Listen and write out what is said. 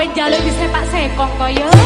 kowe njaluk disepak sekong kaya.